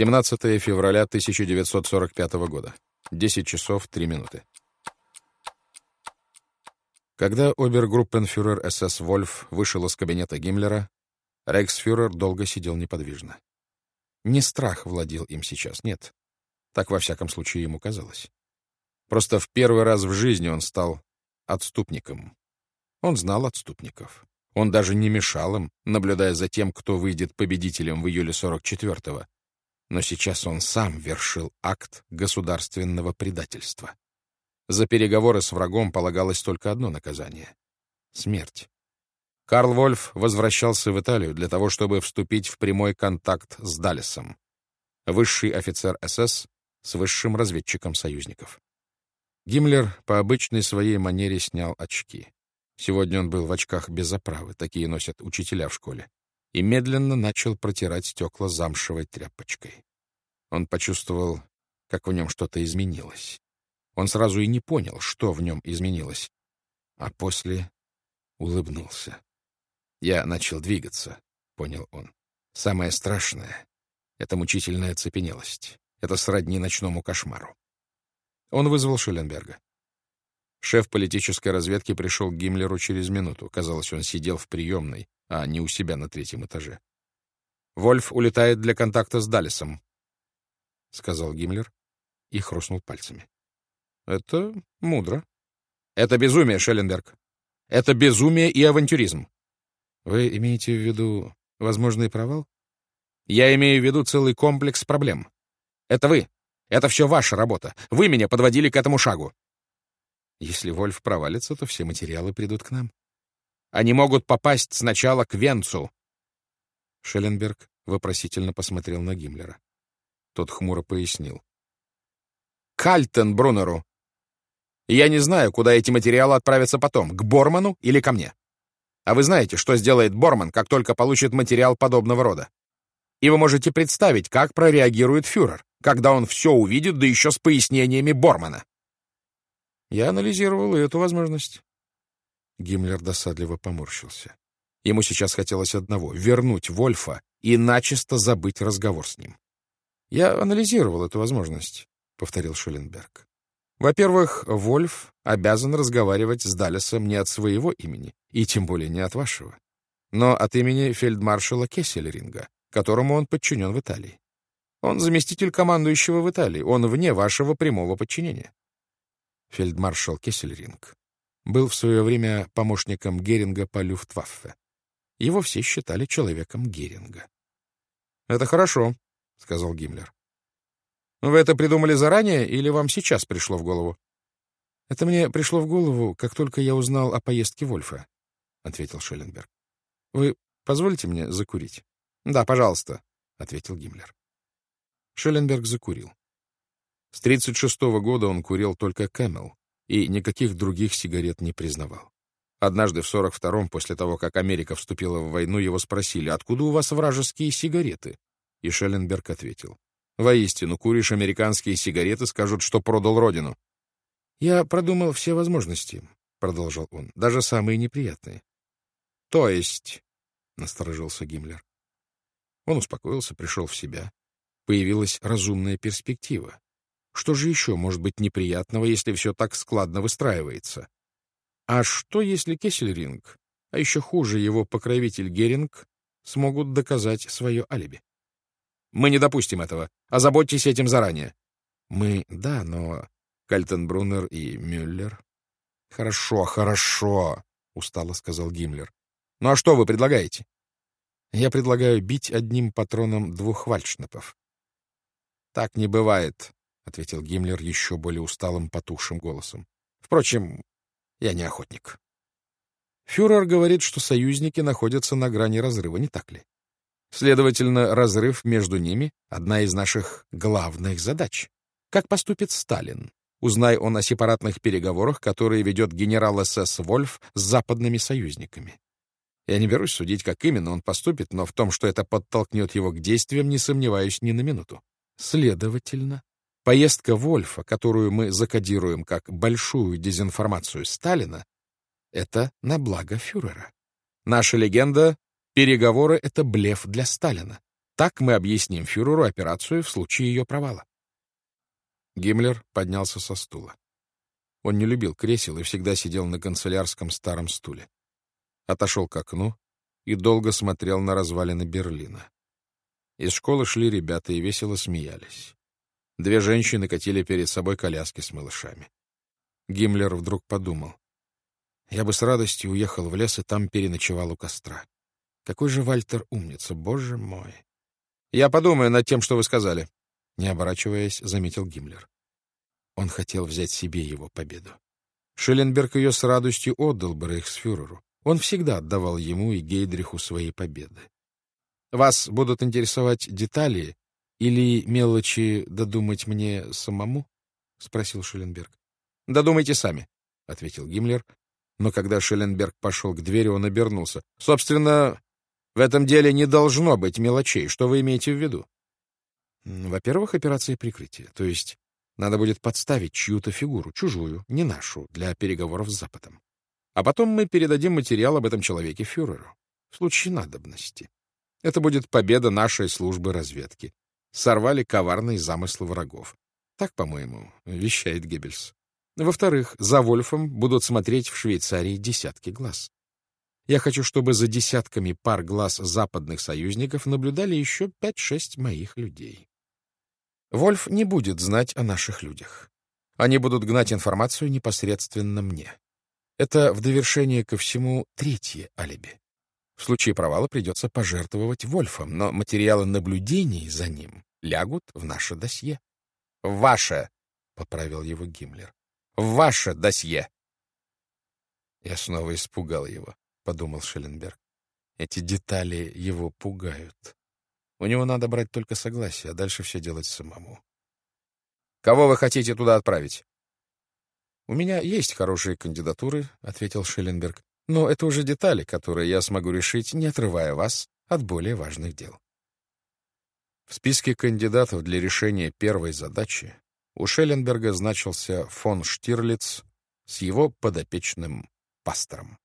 17 февраля 1945 года. 10 часов 3 минуты. Когда обергруппенфюрер СС Вольф вышел из кабинета Гиммлера, рейхсфюрер долго сидел неподвижно. Не страх владел им сейчас, нет. Так, во всяком случае, ему казалось. Просто в первый раз в жизни он стал отступником. Он знал отступников. Он даже не мешал им, наблюдая за тем, кто выйдет победителем в июле 44-го. Но сейчас он сам вершил акт государственного предательства. За переговоры с врагом полагалось только одно наказание — смерть. Карл Вольф возвращался в Италию для того, чтобы вступить в прямой контакт с Даллесом, высший офицер СС с высшим разведчиком союзников. Гиммлер по обычной своей манере снял очки. Сегодня он был в очках без оправы, такие носят учителя в школе, и медленно начал протирать стекла замшевой тряпочкой. Он почувствовал, как в нем что-то изменилось. Он сразу и не понял, что в нем изменилось. А после улыбнулся. Я начал двигаться, понял он. Самое страшное — это мучительная цепенелость. Это сродни ночному кошмару. Он вызвал Шелленберга. Шеф политической разведки пришел к Гиммлеру через минуту. Казалось, он сидел в приемной, а не у себя на третьем этаже. «Вольф улетает для контакта с Даллесом», — сказал Гиммлер и хрустнул пальцами. Это мудро. Это безумие, Шелленберг. Это безумие и авантюризм. Вы имеете в виду возможный провал? Я имею в виду целый комплекс проблем. Это вы. Это все ваша работа. Вы меня подводили к этому шагу. Если Вольф провалится, то все материалы придут к нам. Они могут попасть сначала к Венцу. Шелленберг вопросительно посмотрел на Гиммлера. Тот хмуро пояснил. Кальтенбруннеру. Я не знаю, куда эти материалы отправятся потом, к Борману или ко мне. А вы знаете, что сделает Борман, как только получит материал подобного рода. И вы можете представить, как прореагирует фюрер, когда он все увидит, да еще с пояснениями Бормана. Я анализировал эту возможность. Гиммлер досадливо поморщился. Ему сейчас хотелось одного — вернуть Вольфа и начисто забыть разговор с ним. «Я анализировал эту возможность», — повторил Шелленберг. Во-первых, Вольф обязан разговаривать с Даллесом не от своего имени, и тем более не от вашего, но от имени фельдмаршала Кессельринга, которому он подчинен в Италии. Он заместитель командующего в Италии, он вне вашего прямого подчинения. Фельдмаршал Кессельринг был в свое время помощником Геринга по Люфтваффе. Его все считали человеком Геринга. — Это хорошо, — сказал Гиммлер. Вы это придумали заранее или вам сейчас пришло в голову? — Это мне пришло в голову, как только я узнал о поездке Вольфа, — ответил Шелленберг. — Вы позволите мне закурить? — Да, пожалуйста, — ответил Гиммлер. Шелленберг закурил. С 36-го года он курил только Кэмел и никаких других сигарет не признавал. Однажды в 42-м, после того, как Америка вступила в войну, его спросили, откуда у вас вражеские сигареты? И Шелленберг ответил, Воистину, куришь американские сигареты, скажут, что продал родину. Я продумал все возможности, — продолжал он, — даже самые неприятные. То есть, — насторожился Гиммлер. Он успокоился, пришел в себя. Появилась разумная перспектива. Что же еще может быть неприятного, если все так складно выстраивается? А что, если Кессельринг, а еще хуже его покровитель Геринг, смогут доказать свое алиби? Мы не допустим этого. Озаботьтесь этим заранее. Мы, да, но Кальтенбруннер и Мюллер. Хорошо, хорошо, устало сказал Гиммлер. Ну а что вы предлагаете? Я предлагаю бить одним патроном двух вальшнепов. Так не бывает, ответил Гиммлер еще более усталым, потухшим голосом. Впрочем, я не охотник. Фюрер говорит, что союзники находятся на грани разрыва, не так ли? Следовательно, разрыв между ними — одна из наших главных задач. Как поступит Сталин? Узнай он о сепаратных переговорах, которые ведет генерал СС Вольф с западными союзниками. Я не берусь судить, как именно он поступит, но в том, что это подтолкнет его к действиям, не сомневаюсь ни на минуту. Следовательно, поездка Вольфа, которую мы закодируем как большую дезинформацию Сталина, это на благо фюрера. Наша легенда Переговоры — это блеф для Сталина. Так мы объясним фюреру операцию в случае ее провала. Гиммлер поднялся со стула. Он не любил кресел и всегда сидел на канцелярском старом стуле. Отошел к окну и долго смотрел на развалины Берлина. Из школы шли ребята и весело смеялись. Две женщины катили перед собой коляски с малышами. Гиммлер вдруг подумал. Я бы с радостью уехал в лес и там переночевал у костра. Какой же Вальтер умница, боже мой! Я подумаю над тем, что вы сказали. Не оборачиваясь, заметил Гиммлер. Он хотел взять себе его победу. Шелленберг ее с радостью отдал бы рейхсфюреру. Он всегда отдавал ему и Гейдриху свои победы. Вас будут интересовать детали или мелочи додумать мне самому? — спросил Шелленберг. — Додумайте сами, — ответил Гиммлер. Но когда Шелленберг пошел к двери, он обернулся. — Собственно, в этом деле не должно быть мелочей. Что вы имеете в виду? — Во-первых, операция прикрытия. То есть надо будет подставить чью-то фигуру, чужую, не нашу, для переговоров с Западом. А потом мы передадим материал об этом человеке фюреру, в случае надобности. Это будет победа нашей службы разведки. Сорвали коварные замыслы врагов. Так, по-моему, вещает Геббельс. Во-вторых, за Вольфом будут смотреть в Швейцарии десятки глаз. Я хочу, чтобы за десятками пар глаз западных союзников наблюдали еще пять-шесть моих людей. Вольф не будет знать о наших людях. Они будут гнать информацию непосредственно мне. Это в довершение ко всему третье алиби. В случае провала придется пожертвовать Вольфом, но материалы наблюдений за ним лягут в наше досье. — Ваше, — поправил его Гиммлер. — Ваше досье. Я снова испугал его, — подумал Шелленберг. Эти детали его пугают. У него надо брать только согласие, а дальше все делать самому. — Кого вы хотите туда отправить? «У меня есть хорошие кандидатуры», — ответил Шелленберг. «Но это уже детали, которые я смогу решить, не отрывая вас от более важных дел». В списке кандидатов для решения первой задачи у Шелленберга значился фон Штирлиц с его подопечным пастором.